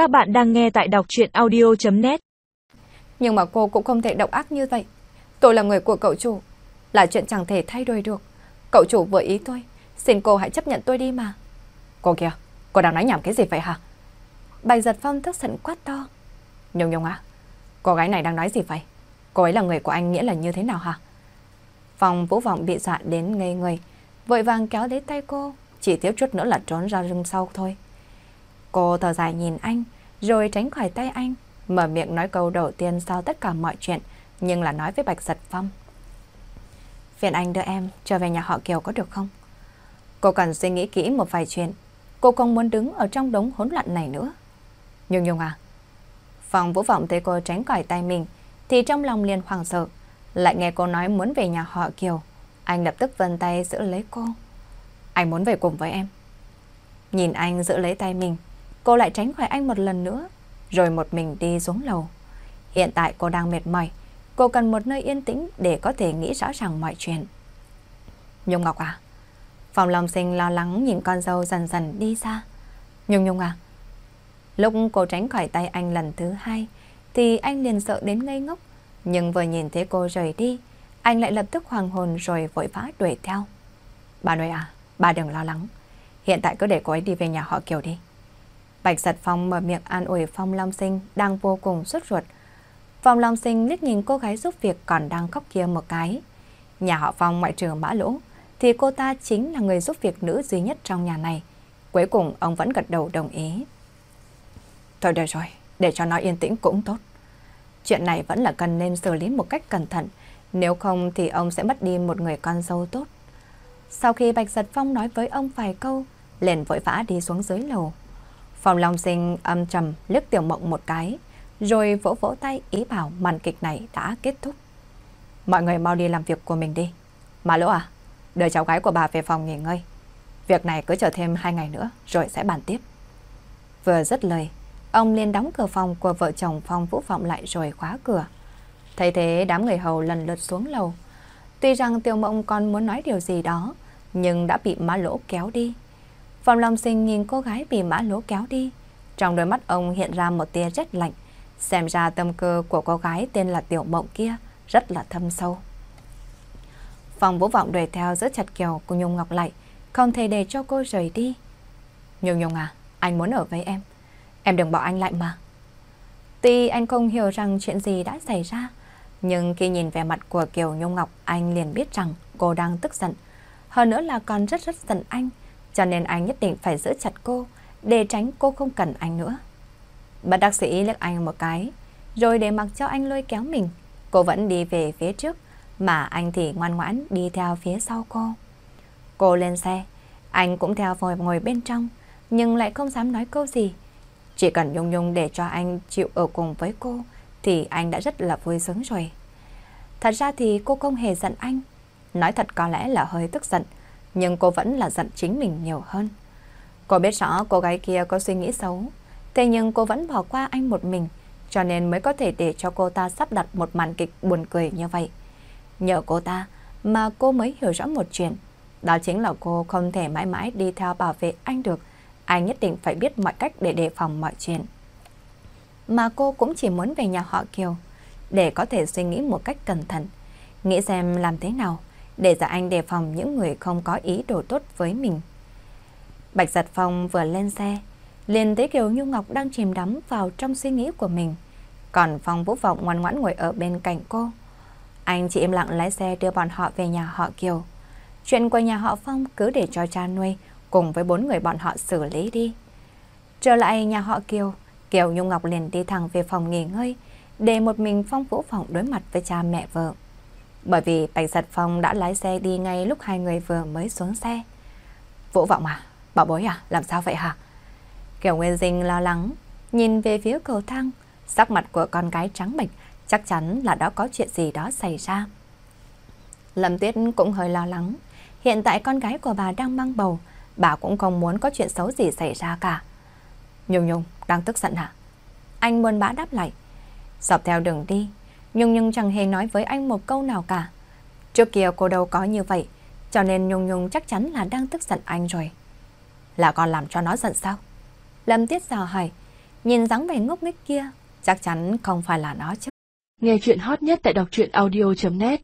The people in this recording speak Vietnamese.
Các bạn đang nghe tại đọc chuyện audio.net Nhưng mà cô cũng không thể độc ác như vậy. Tôi là người của cậu chủ. Là chuyện chẳng thể thay đổi được. Cậu chủ vừa ý tôi. Xin cô hãy chấp nhận tôi đi mà. Cô kìa, cô đang nói nhảm cái gì vậy hả? Bạch giật phong tức giận quát to. Nhung Nhung à, cô gái này đang nói gì vậy? Cô ấy là người của anh nghĩa là như thế nào hả? Phong vũ vọng bị dọa đến ngây người. Vội vàng kéo lấy tay cô. Chỉ thiếu chút nữa là trốn ra rừng sau thôi. Cô thở dài nhìn anh, rồi tránh khỏi tay anh, mở miệng nói câu đầu tiên sau tất cả mọi chuyện, nhưng là nói với Bạch Giật Phong. Phiền anh đưa em trở về nhà họ Kiều có được không? Cô cần suy nghĩ kỹ một vài chuyện. Cô không muốn đứng ở trong đống hỗn loạn này nữa. Nhung Nhung à? Phong Vũ Vọng thấy cô tránh khỏi tay mình, thì trong lòng liền hoảng sợ. Lại nghe cô nói muốn về nhà họ Kiều. Anh lập tức vân tay giữ lấy cô. Anh muốn về cùng với em. Nhìn anh giữ lấy tay mình, cô lại tránh khỏi anh một lần nữa, rồi một mình đi xuống lầu. Hiện tại cô đang mệt mỏi, cô cần một nơi yên tĩnh để có thể nghĩ rõ ràng mọi chuyện. Nhung Ngọc à? Phòng lòng sinh lo lắng nhìn con dâu dần dần đi xa. Nhung Nhung à? Lúc cô tránh khỏi tay anh lần thứ hai, thì anh liền sợ đến ngây ngốc. Nhưng vừa nhìn thấy cô rời đi, anh lại lập tức hoàng hồn rồi vội vã đuổi theo. Bà nội à, bà đừng lo lắng. Hiện tại cứ để cô ấy đi về nhà họ Kiều đi. Bạch giật Phong mở miệng an ủi Phong Long Sinh đang vô cùng sốt ruột. Phong Long Sinh liếc nhìn cô gái giúp việc còn đang khóc kia một cái. Nhà họ Phong ngoại trừ Mã Lỗ thì cô ta chính là người giúp việc nữ duy nhất trong nhà này. Cuối cùng ông vẫn gật đầu đồng ý. Thôi được rồi, để cho nó yên tĩnh cũng tốt. Chuyện này vẫn là cần nên xử lý một cách cẩn thận, nếu không thì ông sẽ mất đi một người con dâu tốt. Sau khi Bạch Giật Phong nói với ông vài câu, liền vội vã đi xuống dưới lầu. Phòng Long Sinh âm trầm liếc Tiểu Mộng một cái, rồi vỗ vỗ tay ý bảo màn kịch này đã kết thúc. Mọi người mau đi làm việc của mình đi. Mà lỗ à, đưa cháu gái của bà về phòng nghỉ ngơi. Việc này cứ chờ thêm hai ngày nữa rồi sẽ bàn tiếp. Vừa dứt lời, ông liền đóng cửa phòng của vợ chồng Phong Vũ Vọng lại rồi khóa cửa. Thấy thế đám người hầu lần lượt xuống lầu. Tuy rằng Tiểu Mộng còn muốn nói điều gì đó, nhưng đã bị má lỗ kéo đi. Phòng Long Sinh nhìn cô gái bị mã lỗ kéo đi. Trong đôi mắt ông hiện ra một tia rét lạnh. Xem ra tâm cơ của cô gái tên là Tiểu Mộng kia rất là thâm sâu. Phòng vũ vọng đuổi theo giữa chặt Kiều của Nhung Ngọc lại, không thể để cho cô rời đi. Nhung Nhung à, anh muốn ở với em. Em đừng bỏ anh lại mà. Tuy anh không hiểu rằng chuyện gì đã xảy ra, nhưng khi nhìn vẻ mặt của Kiều Nhung Ngọc, anh liền biết rằng cô đang tức giận. Hơn nữa là còn rất rất giận anh, cho nên anh nhất định phải giữ chặt cô, để tránh cô không cần anh nữa. Bà đặc sĩ liếc anh một cái, rồi để mặc cho anh lôi kéo mình. Cô vẫn đi về phía trước, mà anh thì ngoan ngoãn đi theo phía sau cô. Cô lên xe, anh cũng theo vội ngồi bên trong, nhưng lại không dám nói câu gì. Chỉ cần Nhung Nhung để cho anh chịu ở cùng với cô, thì anh đã rất là vui sướng rồi. Thật ra thì cô không hề giận anh. Nói thật có lẽ là hơi tức giận, nhưng cô vẫn là giận chính mình nhiều hơn. Cô biết rõ cô gái kia có suy nghĩ xấu, thế nhưng cô vẫn bỏ qua anh một mình, cho nên mới có thể để cho cô ta sắp đặt một màn kịch buồn cười như vậy. Nhờ cô ta mà cô mới hiểu rõ một chuyện, đó chính là cô không thể mãi mãi đi theo bảo vệ anh được, anh nhất định phải biết mọi cách để đề phòng mọi chuyện. Mà cô cũng chỉ muốn về nhà họ Kiều, để có thể suy nghĩ một cách cẩn thận, nghĩ xem làm thế nào để giả anh đề phòng những người không có ý đồ tốt với mình. Bạch Giật Phong vừa lên xe, liền thấy Kiều nhung Ngọc đang chìm đắm vào trong suy nghĩ của mình. Còn Phong Vũ Vọng ngoan ngoãn ngồi ở bên cạnh cô. Anh chỉ im lặng lái xe đưa bọn họ về nhà họ Kiều. Chuyện của nhà họ Phong cứ để cho cha nuôi cùng với bốn người bọn họ xử lý đi. Trở lại nhà họ Kiều, Kiều Nhung Ngọc liền đi thẳng về phòng nghỉ ngơi, để một mình Phong Vũ Vọng đối mặt với cha mẹ vợ. Bởi vì Bạch Giật Phong đã lái xe đi ngay lúc hai người vừa mới xuống xe. Vũ Vọng à? Bảo bối à? Làm sao vậy hả? Kiều Nguyên Dinh lo lắng, nhìn về phía cầu thang, sắc mặt của con gái trắng bệch chắc chắn là đã có chuyện gì đó xảy ra. Lâm Tuyết cũng hơi lo lắng. Hiện tại con gái của bà đang mang bầu, bà cũng không muốn có chuyện xấu gì xảy ra cả. Nhung Nhung, đang tức giận hả? Anh buồn bã đáp lại. Dọc theo đường đi, Nhung Nhung chẳng hề nói với anh một câu nào cả. Trước kia cô đâu có như vậy, cho nên Nhung Nhung chắc chắn là đang tức giận anh rồi. Là con làm cho nó giận sao? Lâm Tiết dò hỏi. nhìn dáng vẻ ngốc nghếch kia, chắc chắn không phải là nó chứ. Nghe chuyện hot nhất tại đọc truyện audio.net